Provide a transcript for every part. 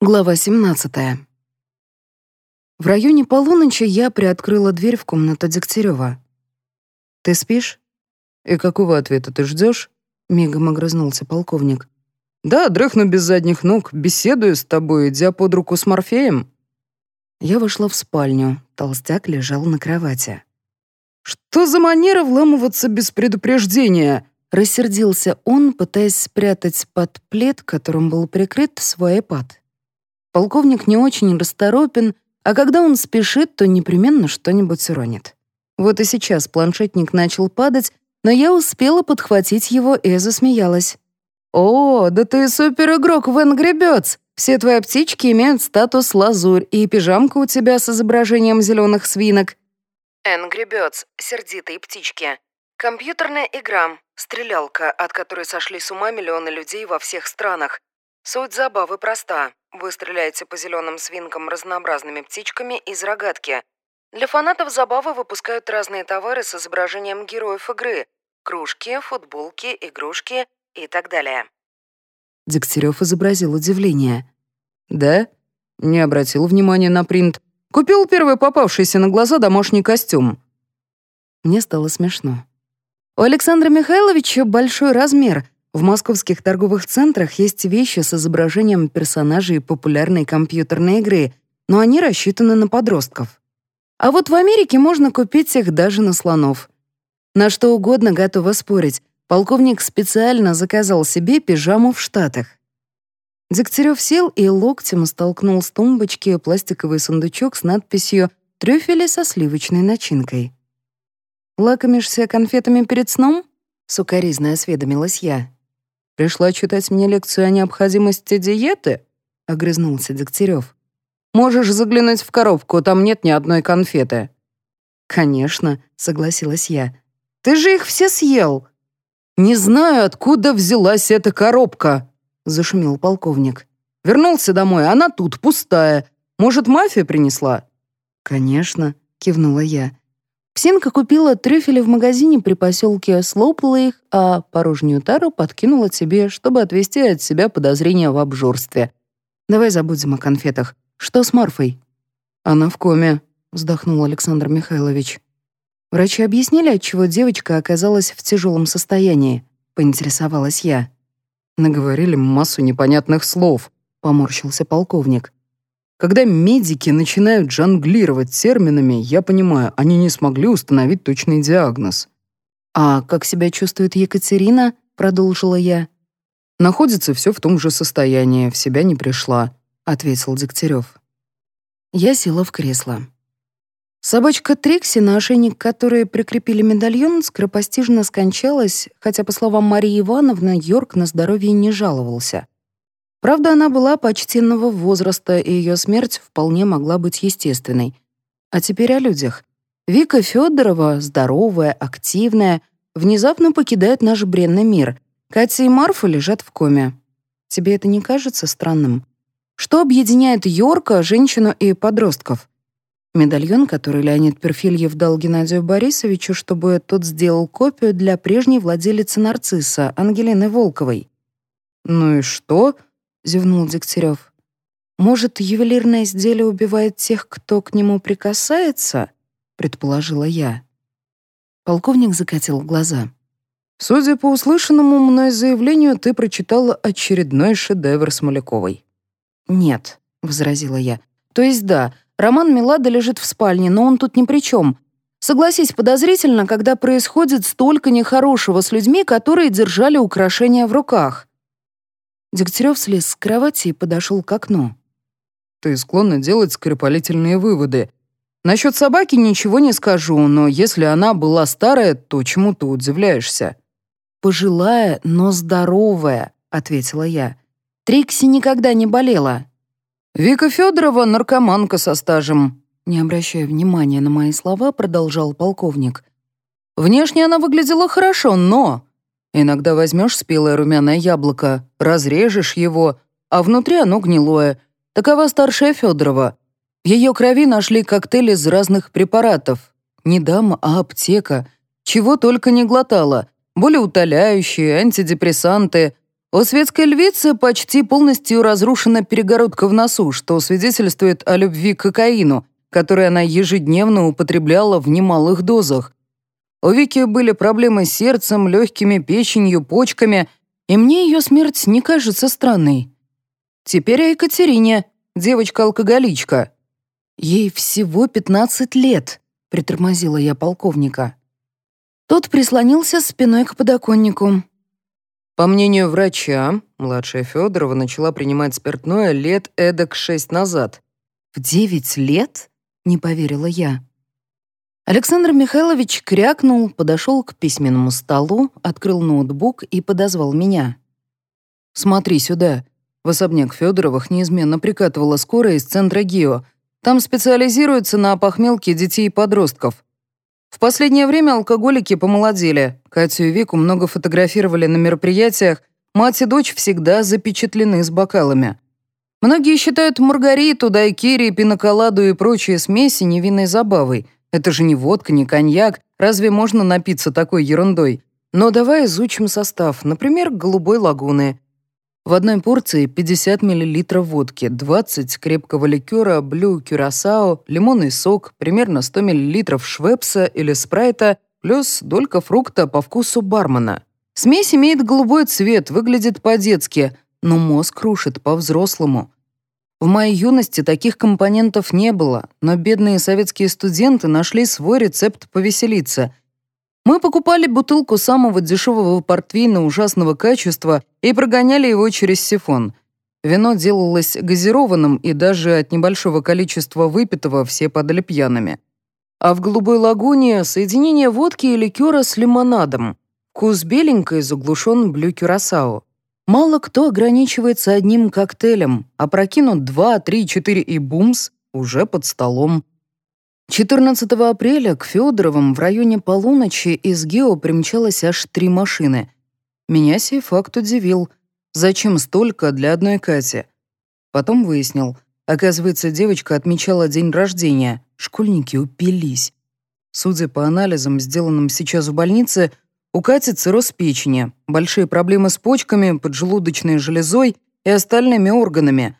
Глава 17. В районе полуночи я приоткрыла дверь в комнату Дегтярева. «Ты спишь?» «И какого ответа ты ждешь?» — мигом огрызнулся полковник. «Да, дрыхну без задних ног, беседую с тобой, идя под руку с Морфеем». Я вошла в спальню, толстяк лежал на кровати. «Что за манера вламываться без предупреждения?» Рассердился он, пытаясь спрятать под плед, которым был прикрыт свой iPad. Полковник не очень расторопен, а когда он спешит, то непременно что-нибудь уронит. Вот и сейчас планшетник начал падать, но я успела подхватить его и засмеялась. «О, да ты суперигрок в Angry Birds! Все твои птички имеют статус лазурь, и пижамка у тебя с изображением зеленых свинок». Angry Birds — сердитые птички. Компьютерная игра, стрелялка, от которой сошли с ума миллионы людей во всех странах. Суть забавы проста. Вы стреляете по зеленым свинкам разнообразными птичками из рогатки. Для фанатов забавы выпускают разные товары с изображением героев игры. Кружки, футболки, игрушки и так далее. Дегтярев изобразил удивление. «Да? Не обратил внимания на принт. Купил первый попавшийся на глаза домашний костюм». Мне стало смешно. У Александра Михайловича большой размер — в московских торговых центрах есть вещи с изображением персонажей популярной компьютерной игры, но они рассчитаны на подростков. А вот в Америке можно купить их даже на слонов. На что угодно готова спорить. Полковник специально заказал себе пижаму в Штатах. Дегтярев сел и локтем столкнул с тумбочки пластиковый сундучок с надписью «Трюфели со сливочной начинкой». «Лакомишься конфетами перед сном?» — сукоризно осведомилась я. Пришла читать мне лекцию о необходимости диеты?» — огрызнулся Дегтярев. «Можешь заглянуть в коробку, там нет ни одной конфеты». «Конечно», — согласилась я. «Ты же их все съел». «Не знаю, откуда взялась эта коробка», — зашумел полковник. «Вернулся домой, она тут, пустая. Может, мафия принесла?» «Конечно», — кивнула я. Псинка купила трюфели в магазине при поселке, слопала их, а порожнюю тару подкинула тебе, чтобы отвести от себя подозрения в обжорстве. Давай забудем о конфетах. Что с Марфой? Она в коме, вздохнул Александр Михайлович. Врачи объяснили, отчего девочка оказалась в тяжелом состоянии, поинтересовалась я. Наговорили массу непонятных слов, поморщился полковник. Когда медики начинают жонглировать терминами, я понимаю, они не смогли установить точный диагноз. «А как себя чувствует Екатерина?» — продолжила я. «Находится все в том же состоянии, в себя не пришла», — ответил Дегтярев. Я села в кресло. Собачка Трикси, на ошейник которой прикрепили медальон, скоропостижно скончалась, хотя, по словам Марии Ивановны, Йорк на здоровье не жаловался. Правда, она была почтенного возраста, и ее смерть вполне могла быть естественной. А теперь о людях. Вика Федорова, здоровая, активная, внезапно покидает наш бренный мир. Катя и Марфа лежат в коме. Тебе это не кажется странным? Что объединяет Йорка, женщину и подростков? Медальон, который Леонид Перфильев дал Геннадию Борисовичу, чтобы тот сделал копию для прежней владелицы нарцисса, Ангелины Волковой. «Ну и что?» Зевнул Дегтярев. «Может, ювелирное изделие убивает тех, кто к нему прикасается?» — предположила я. Полковник закатил глаза. «Судя по услышанному мной заявлению, ты прочитала очередной шедевр Смоляковой». «Нет», — возразила я. «То есть да, роман Милада лежит в спальне, но он тут ни при чем. Согласись, подозрительно, когда происходит столько нехорошего с людьми, которые держали украшения в руках. Дегтярев слез с кровати и подошел к окну. «Ты склонна делать скоропалительные выводы. Насчет собаки ничего не скажу, но если она была старая, то чему ты удивляешься?» «Пожилая, но здоровая», — ответила я. «Трикси никогда не болела». «Вика Федорова — наркоманка со стажем», — не обращая внимания на мои слова, продолжал полковник. «Внешне она выглядела хорошо, но Иногда возьмешь спелое румяное яблоко, разрежешь его, а внутри оно гнилое. Такова старшая Федорова. В ее крови нашли коктейль из разных препаратов. Не дама, а аптека. Чего только не глотала. Болеутоляющие, антидепрессанты. У светской львицы почти полностью разрушена перегородка в носу, что свидетельствует о любви к кокаину, который она ежедневно употребляла в немалых дозах. У Вики были проблемы с сердцем, легкими, печенью, почками, и мне ее смерть не кажется странной. Теперь о Екатерине, девочка-алкоголичка. Ей всего 15 лет, притормозила я полковника. Тот прислонился спиной к подоконнику. По мнению врача, младшая Федорова начала принимать спиртное лет эдак шесть назад. «В девять лет?» — не поверила я. Александр Михайлович крякнул, подошел к письменному столу, открыл ноутбук и подозвал меня. «Смотри сюда». В особняк Федоровых неизменно прикатывала скорая из центра ГИО. Там специализируются на опохмелке детей и подростков. В последнее время алкоголики помолодели. Катю и Вику много фотографировали на мероприятиях, мать и дочь всегда запечатлены с бокалами. Многие считают маргариту, дайкири, пиноколаду и прочие смеси невинной забавой. Это же не водка, не коньяк. Разве можно напиться такой ерундой? Но давай изучим состав, например, голубой лагуны. В одной порции 50 мл водки, 20 крепкого ликера, блю кюрасао, лимонный сок, примерно 100 мл швепса или спрайта, плюс долька фрукта по вкусу бармена. Смесь имеет голубой цвет, выглядит по-детски, но мозг рушит по-взрослому. В моей юности таких компонентов не было, но бедные советские студенты нашли свой рецепт повеселиться — мы покупали бутылку самого дешевого портвейна ужасного качества и прогоняли его через сифон. Вино делалось газированным, и даже от небольшого количества выпитого все падали пьяными. А в «Голубой лагуне» соединение водки и ликера с лимонадом. Вкус беленькой заглушен блю кюрасао. Мало кто ограничивается одним коктейлем, а прокинут два, три, четыре и бумс уже под столом. 14 апреля к Федоровым в районе полуночи из Гео примчалось аж три машины. Меня сей факт удивил. Зачем столько для одной Кати? Потом выяснил. Оказывается, девочка отмечала день рождения. Школьники упились. Судя по анализам, сделанным сейчас в больнице, у Кати цирроз печени, большие проблемы с почками, поджелудочной железой и остальными органами.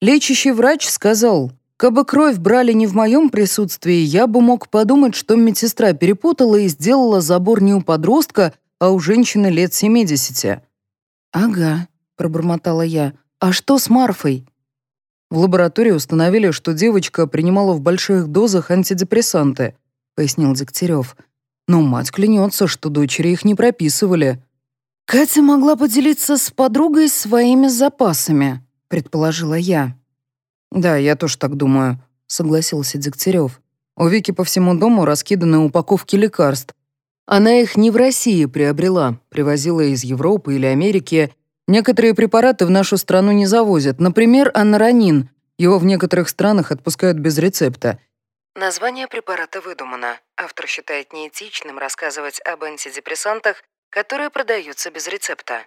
Лечащий врач сказал, Кабы кровь брали не в моем присутствии, я бы мог подумать, что медсестра перепутала и сделала забор не у подростка, а у женщины лет 70. «Ага», — пробормотала я. «А что с Марфой?» В лаборатории установили, что девочка принимала в больших дозах антидепрессанты, пояснил Дегтярев. Но мать клянется, что дочери их не прописывали. Катя могла поделиться с подругой своими запасами, предположила я. «Да, я тоже так думаю», — согласился Дегтярев. «У Вики по всему дому раскиданы упаковки лекарств. Она их не в России приобрела, привозила из Европы или Америки. Некоторые препараты в нашу страну не завозят. Например, анаронин. Его в некоторых странах отпускают без рецепта. Название препарата выдумано. Автор считает неэтичным рассказывать об антидепрессантах, которые продаются без рецепта.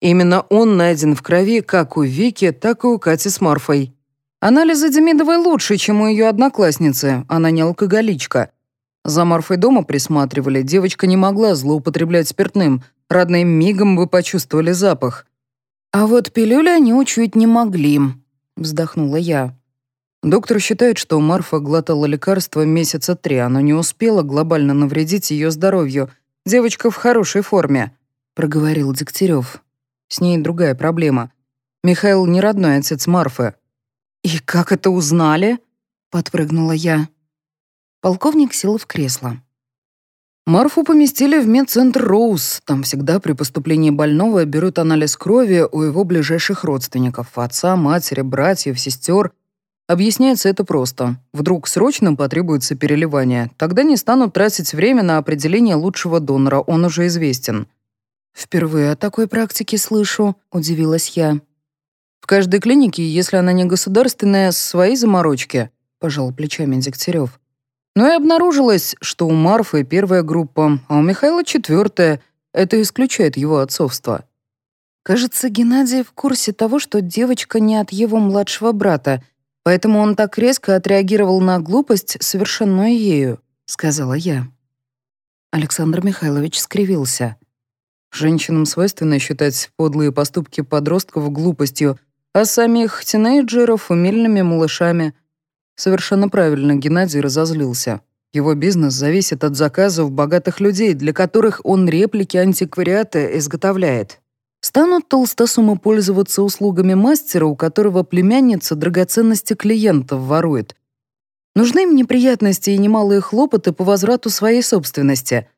Именно он найден в крови как у Вики, так и у Кати с Марфой. Анализы Демидовой лучше, чем у ее одноклассницы, она не алкоголичка. За Марфой дома присматривали, девочка не могла злоупотреблять спиртным, родные мигом бы почувствовали запах. «А вот пилюли они учуять не могли», — вздохнула я. Доктор считает, что Марфа глотала лекарство месяца три, оно не успело глобально навредить ее здоровью. Девочка в хорошей форме, проговорил Дегтярев. С ней другая проблема. Михаил не родной отец Марфы, «И как это узнали?» — подпрыгнула я. Полковник сел в кресло. Марфу поместили в медцентр Роуз. Там всегда при поступлении больного берут анализ крови у его ближайших родственников — отца, матери, братьев, сестер. Объясняется это просто. Вдруг срочно потребуется переливание. Тогда не станут тратить время на определение лучшего донора, он уже известен. «Впервые о такой практике слышу», — удивилась я. В каждой клинике, если она не государственная, свои заморочки», — пожал плечами Дегтярев. Но и обнаружилось, что у Марфы первая группа, а у Михаила четвертая. Это исключает его отцовство. Кажется, Геннадий в курсе того, что девочка не от его младшего брата, поэтому он так резко отреагировал на глупость, совершенную ею, — сказала я. Александр Михайлович скривился. Женщинам свойственно считать подлые поступки подростков глупостью, а самих тинейджеров — умельными малышами. Совершенно правильно Геннадий разозлился. Его бизнес зависит от заказов богатых людей, для которых он реплики антиквариата изготовляет. Станут толстосумы пользоваться услугами мастера, у которого племянница драгоценности клиентов ворует. Нужны им неприятности и немалые хлопоты по возврату своей собственности.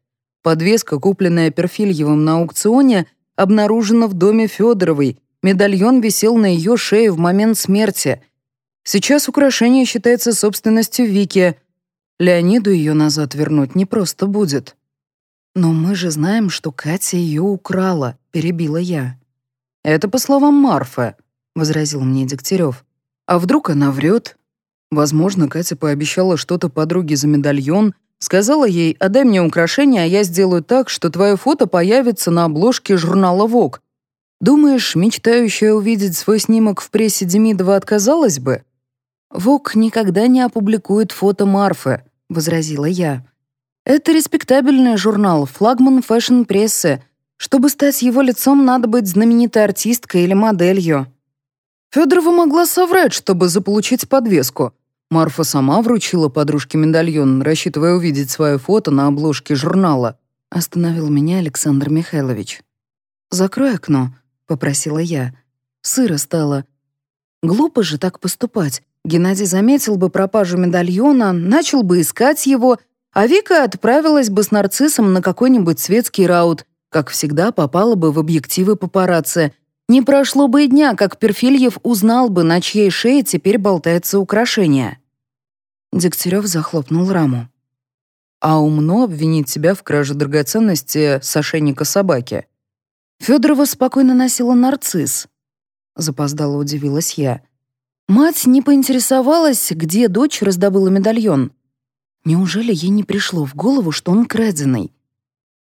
Подвеска, купленная Перфильевым на аукционе, обнаружена в доме Федоровой. Медальон висел на ее шее в момент смерти. Сейчас украшение считается собственностью Вики. Леониду ее назад вернуть не просто будет. «Но мы же знаем, что Катя ее украла», — перебила я. «Это по словам Марфы», — возразил мне Дегтярев. «А вдруг она врет? Возможно, Катя пообещала что-то подруге за медальон, сказала ей «отдай мне украшение, а я сделаю так, что твое фото появится на обложке журнала «Вог». Думаешь, мечтающая увидеть свой снимок в прессе Демидова отказалась бы?» «Вог никогда не опубликует фото Марфы», — возразила я. «Это респектабельный журнал, флагман фэшн-прессы. Чтобы стать его лицом, надо быть знаменитой артисткой или моделью». Федорова могла соврать, чтобы заполучить подвеску. Марфа сама вручила подружке медальон, рассчитывая увидеть свое фото на обложке журнала. Остановил меня Александр Михайлович. «Закрой окно», — попросила я. Сыро стало. Глупо же так поступать. Геннадий заметил бы пропажу медальона, начал бы искать его, а Вика отправилась бы с нарциссом на какой-нибудь светский раут, как всегда попала бы в объективы папарацци. Не прошло бы и дня, как Перфильев узнал бы, на чьей шее теперь болтается украшение. Дегтярев захлопнул раму. А умно обвинить себя в краже драгоценности с ошейника собаки. Федорова спокойно носила нарцисс. Запоздало удивилась я. Мать не поинтересовалась, где дочь раздобыла медальон. Неужели ей не пришло в голову, что он краденый?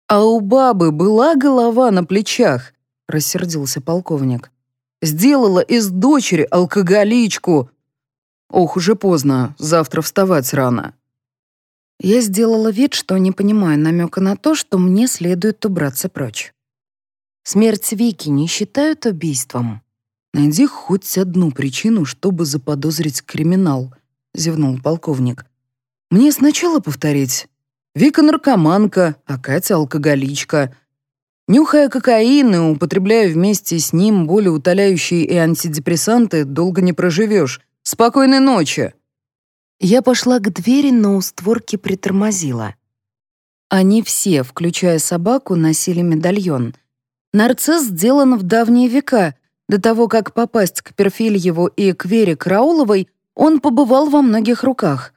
А у бабы была голова на плечах, рассердился полковник. Сделала из дочери алкоголичку, Ох, уже поздно, завтра вставать рано. Я сделала вид, что не понимаю намека на то, что мне следует убраться прочь. Смерть Вики не считают убийством. Найди хоть одну причину, чтобы заподозрить криминал, зевнул полковник. Мне сначала повторить. Вика наркоманка, а Катя алкоголичка. Нюхая кокаин и употребляя вместе с ним более утоляющие и антидепрессанты, долго не проживешь. Спокойной ночи!» Я пошла к двери, но у створки притормозила. Они все, включая собаку, носили медальон. Нарцисс сделан в давние века. До того, как попасть к Перфильеву и к Вере Крауловой, он побывал во многих руках.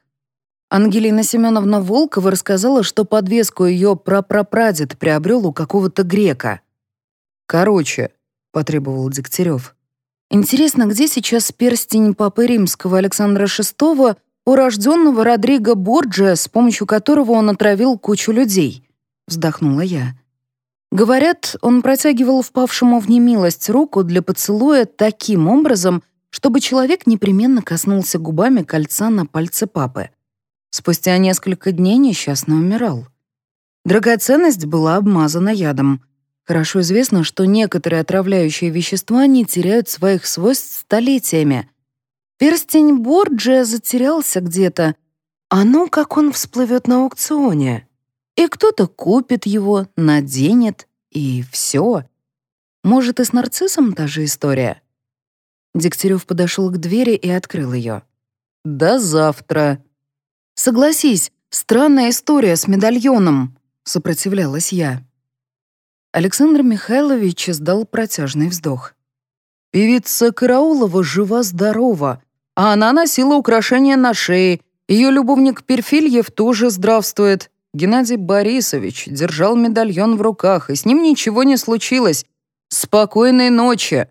Ангелина Семеновна Волкова рассказала, что подвеску ее прапрапрадед приобрел у какого-то грека. «Короче», — потребовал Дегтярев. Интересно, где сейчас перстень Папы Римского Александра VI, урожденного Родриго Борджа, с помощью которого он отравил кучу людей? Вздохнула я. Говорят, он протягивал впавшему в немилость руку для поцелуя таким образом, чтобы человек непременно коснулся губами кольца на пальце папы. Спустя несколько дней несчастно умирал. Драгоценность была обмазана ядом — Хорошо известно, что некоторые отравляющие вещества не теряют своих свойств столетиями. Перстень Борджия затерялся где-то. А ну, как он всплывет на аукционе. И кто-то купит его, наденет, и все. Может, и с нарциссом та же история? Дегтярев подошел к двери и открыл ее. «До завтра». «Согласись, странная история с медальоном», — сопротивлялась я. Александр Михайлович издал протяжный вздох. «Певица Караулова жива-здорова, а она носила украшения на шее. Ее любовник Перфильев тоже здравствует. Геннадий Борисович держал медальон в руках, и с ним ничего не случилось. Спокойной ночи!»